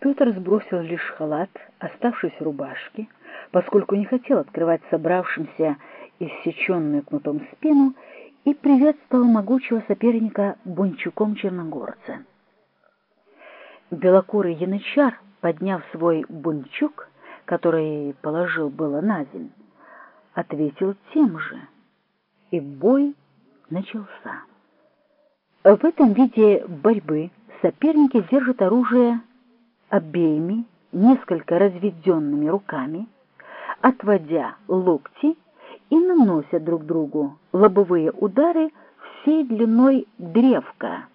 Петр сбросил лишь халат, оставшись в рубашке, поскольку не хотел открывать собравшимся иссеченную кнутом спину, и приветствовал могучего соперника бунчуком черногорца. Белокурый янычар, подняв свой бунчук, который положил было на землю, ответил тем же, и бой начался. В этом виде борьбы соперники держат оружие обеими несколько разведенными руками, отводя локти и наносят друг другу лобовые удары всей длиной древка,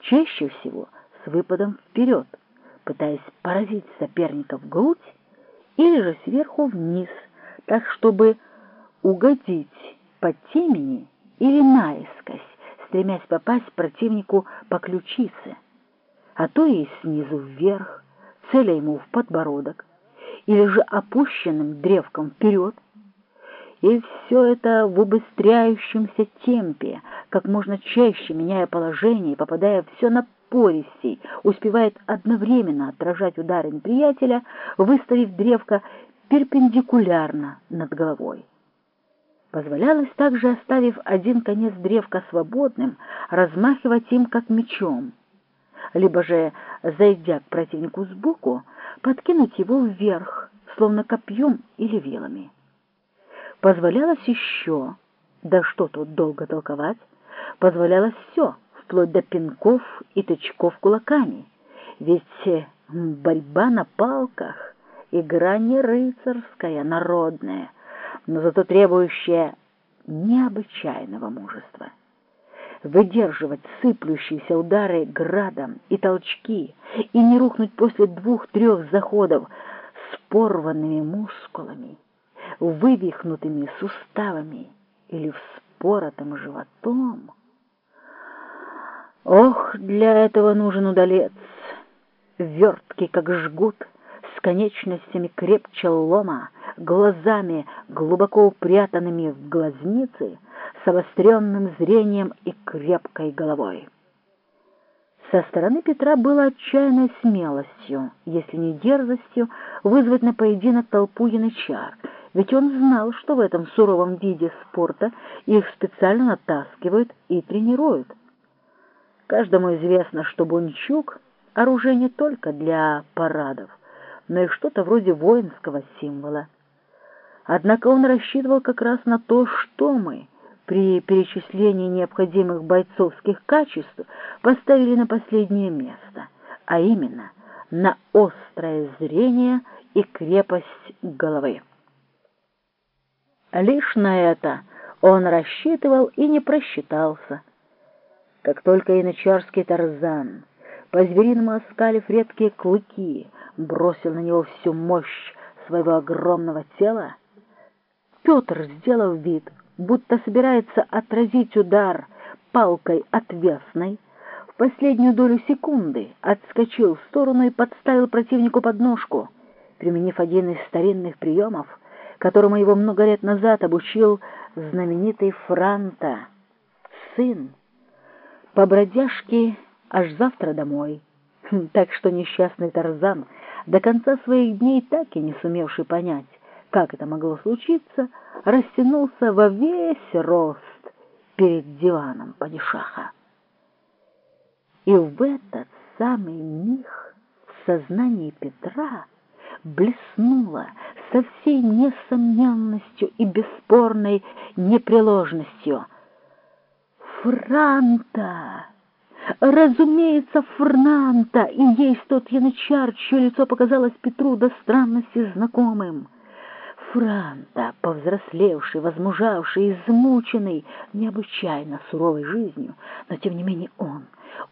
чаще всего с выпадом вперед, пытаясь поразить соперника в грудь или же сверху вниз, так чтобы угодить по темени или наискось, стремясь попасть противнику по ключице, а то и снизу вверх, целя ему в подбородок, или же опущенным древком вперед, и все это в убыстряющемся темпе, как можно чаще меняя положение и попадая все на напористей, успевает одновременно отражать удары неприятеля, выставив древко перпендикулярно над головой. Позволялось также, оставив один конец древка свободным, размахивать им как мечом, либо же, зайдя к противнику сбоку, подкинуть его вверх, словно копьем или вилами. Позволялось еще, да что тут долго толковать, позволялось все, вплоть до пинков и тычков кулаками, ведь борьба на палках — игра не рыцарская, народная — но зато требующее необычайного мужества. Выдерживать сыплющиеся удары градом и толчки и не рухнуть после двух-трех заходов с порванными мускулами, вывихнутыми суставами или вспоротым животом. Ох, для этого нужен удалец, верткий, как жгут, с конечностями крепче лома, глазами, глубоко упрятанными в глазницы, с обостренным зрением и крепкой головой. Со стороны Петра было отчаянной смелостью, если не дерзостью, вызвать на поединок толпу янычар, ведь он знал, что в этом суровом виде спорта их специально натаскивают и тренируют. Каждому известно, что бунчук — оружие не только для парадов, но и что-то вроде воинского символа. Однако он рассчитывал как раз на то, что мы при перечислении необходимых бойцовских качеств поставили на последнее место, а именно на острое зрение и крепость головы. Лишь на это он рассчитывал и не просчитался. Как только янычарский Тарзан, по-звериному оскалив редкие клыки, бросил на него всю мощь своего огромного тела, Петр, сделав вид, будто собирается отразить удар палкой отвесной, в последнюю долю секунды отскочил в сторону и подставил противнику подножку, применив один из старинных приемов, которому его много лет назад обучил знаменитый Франта, сын, по бродяжке аж завтра домой. Так что несчастный Тарзан, до конца своих дней так и не сумевший понять, как это могло случиться, растянулся во весь рост перед диваном падишаха. И в этот самый миг в сознании Петра блеснула со всей несомненностью и бесспорной непреложностью. «Франта!» Разумеется, Франта и есть тот янычар, чье лицо показалось Петру до странности знакомым. Франта, повзрослевший, возмужавший, измученный необычайно суровой жизнью, но тем не менее он,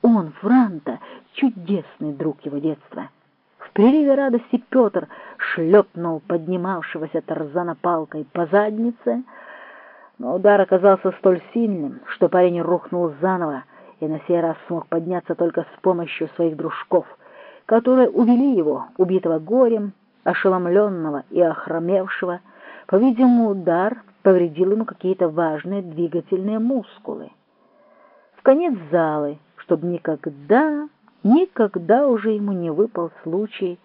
он, Франта, чудесный друг его детства. В приливе радости Петр шлепнул поднимавшегося Тарзана палкой по заднице, но удар оказался столь сильным, что парень рухнул заново и на сей раз смог подняться только с помощью своих дружков, которые увели его, убитого горем, ошеломленного и охромевшего, по-видимому, удар повредил ему какие-то важные двигательные мускулы. В конец залы, чтобы никогда Никогда уже ему не выпал случай